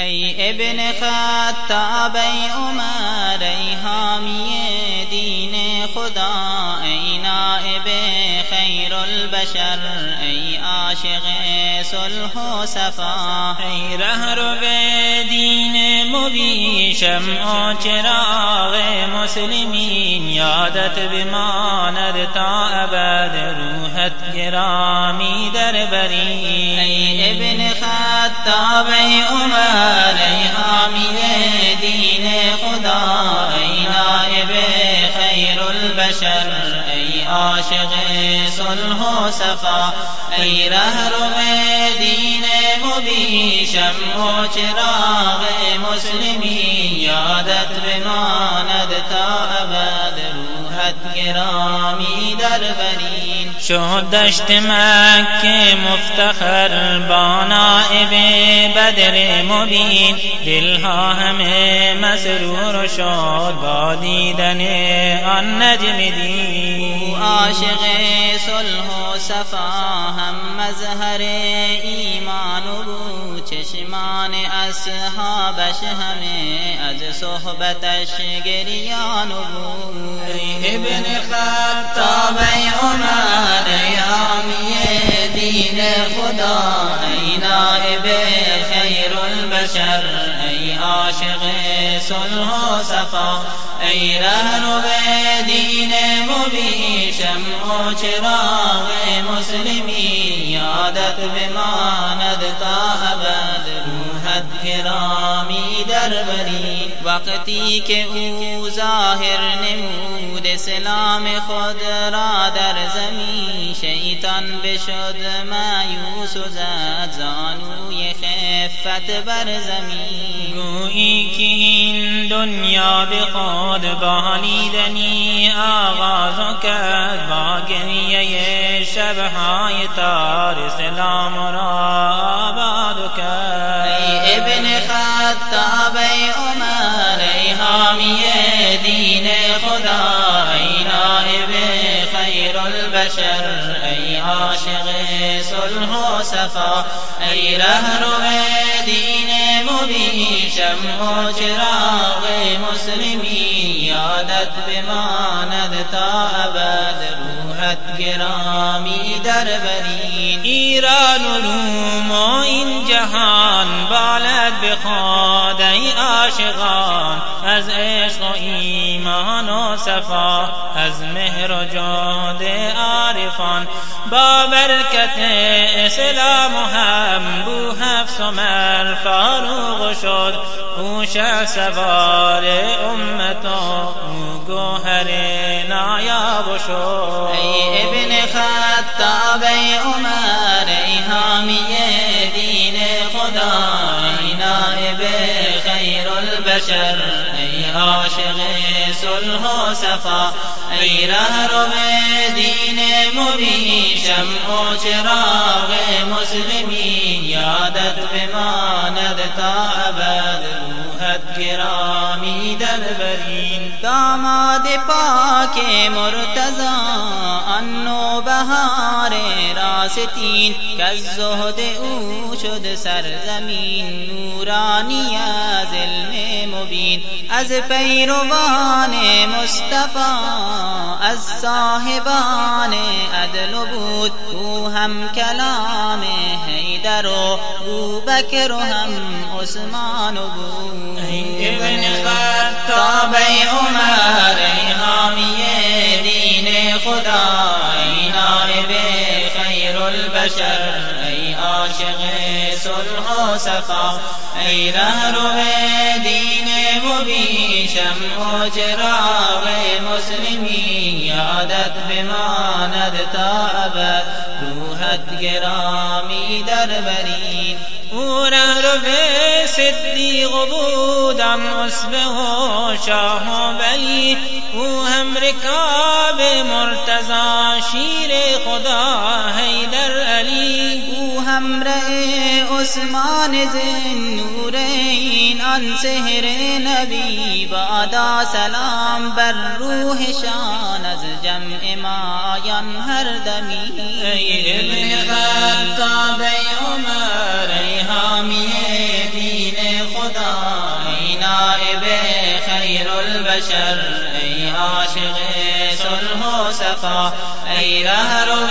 ای ابن خطاب ای عمر ای حامی دین خدا ای نائب خیر البشر ای عاشق صلح و صفا ای رهرو دین مبین شمع و چراغ مسلمین. یادت بماند تا ابد روحت گرامی در بری ای ابن خطاب ای عمر ای حامی دین خدا. ای نائب خیر البشر ای عاشق صلح و صفا ای رهرو دین مبین شمع و چراغ مسلمین یادت بماند تا ابد روحت گرامی در برین. شد دشت مکه مفتخر با نائب بدر مبین. دلها همه مسرور شد با دیدن آن نجم دین. عاشق صلح و صفا هم مظهر ایمان بود چشمان اصحابش همه از صحبتش گریان بود ای ابن خطاب عمر حامی دین خدا ای نائب خیر البشر ای عاشق صلح صفا ای رهرو دین مبین شمع و چراغ مسلمین یادت بماند تا ابد روحت گرامی در بری وقتی که او ظاهر نمود اسلام خود را در زمین شیطان بشد. مایوس و زد زانوی خفت بر زمین. گویی که این دنیا به خود بالیدنی آغاز کرد با گریه شبهای تار. اسلام را آباد کرد. ای ابن خطاب ای البشر ای عاشق صلح و صفا ای رهرو دین مبین شمع و چراغ مسلمین یادت بماند تا ابد. گرامی در برین ایران و روم و این جهان. بالد به خود ای عاشقان از عشق و ایمان و صفا از مهر و جود عارفان با برکت اسلام و هم بو حفظ عمر فاروق شد. او شه سوار امت و گوهر نایاب شد. ای ابن خطاب ای عمر ای حامی دین خدا ای نائب خیر البشر عاشق صلح و صفا. ای رهرو دین مبین شمع و چراغ مسلمین یادت بماند تا ابد. روحت گرامی در برین. داماد پاک مرتضا آن بهار راستین که از زهد او شد سرزمین نورانی از علم مبین. از پیروان مصطفی از صاحبان عدل بود. او هم کلام حیدر و او بکر و هم عثمان بود. ابن خطاب عمر حامی دین خدا ای نائب خیر البشر ای عاشق صلح و صفا ای رهرو دین مبین شمع و چراغ مسلمین یادت بماند تا ابد روحت گرامی در برین او رهرو صدیق بودم اصبه و شاه و بلی او هم رکاب مرتضا شیر خدا حیدر علی. او همراه عثمان زن نورین آن سهر نبی. بادا سلام بر روحشان از جمع مایان هر دمی. ای ابن خطاب ای البشر ای عاشق صلح و صفا ای رهرو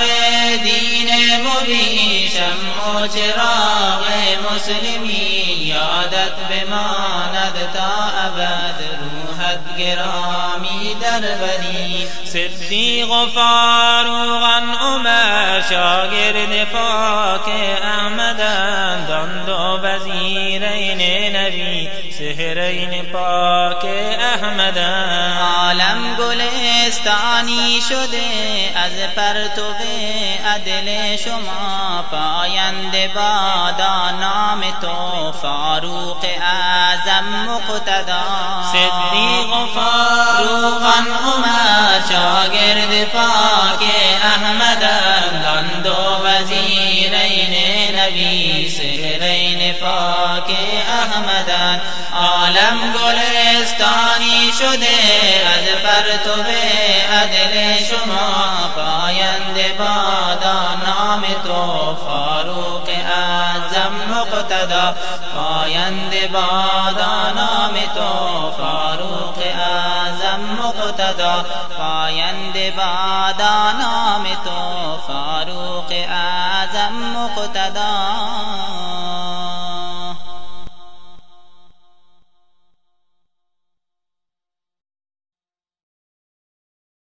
دین مبین شمع و چراغ مسلمی یادت بماند تا ابد روحت گرامی در بری صدیق و فاروقا عمر شاگرد پاک احمدند آن دو وزیرین نبی. سهرین پاک احمدند عالم گلستانی شده از پرتو عدل شما. پاینده بادا نام تو فاروق اعظم مقتدا. صدیق و فاروقا عمر شاگرد پاک احمدند عالم گلستانی شده از پرتو عدل شما. پاینده بادا نام تو فاروق اعظم مقتدا. پاینده بادا نام تو فاروق اعظم مقتدا. پاینده بادا نام تو فاروق اعظم مقتدا.